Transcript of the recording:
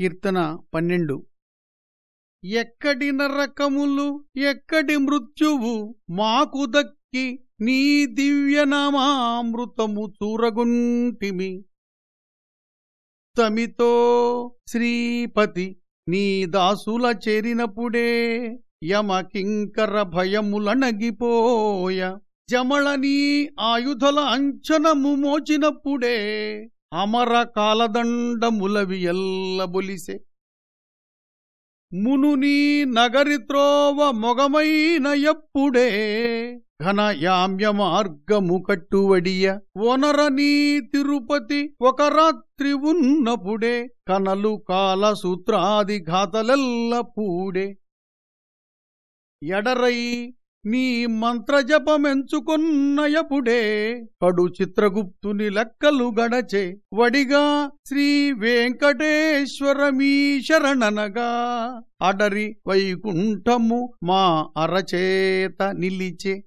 కీర్తన పన్నెండు. ఎక్కడి నరకములు ఎక్కడి మృత్యువు మాకు దక్కి నీ దివ్యనామామృతము చూరగుంటిమి. తమితో శ్రీపతి నీ దాసుల చేరినప్పుడే యమకింకర భయములనగిపోయ. జమళ నీ ఆయుధల అంచనము మోచినప్పుడే అమర కాలదండములవి ఎల్లబొలిసే మునుని నగరి త్రోవ మొగమైన ఎప్పుడే ఘనయామ్య మార్గము కట్టువడియ. ఒనరని తిరుపతి ఒక రాత్రి ఉన్నప్పుడే కనలు కాల సూత్రాది ఘాతలెల్ల పూడే. ఎడరై నీ మంత్రజపమెంచుకున్నయపుడే కడు చిత్రగుప్తుని లెక్కలు గడచే. వడిగా శ్రీ వెంకటేశ్వరమీ శరణనగా. అడరి వైకుంఠము మా అరచేత నిలిచే.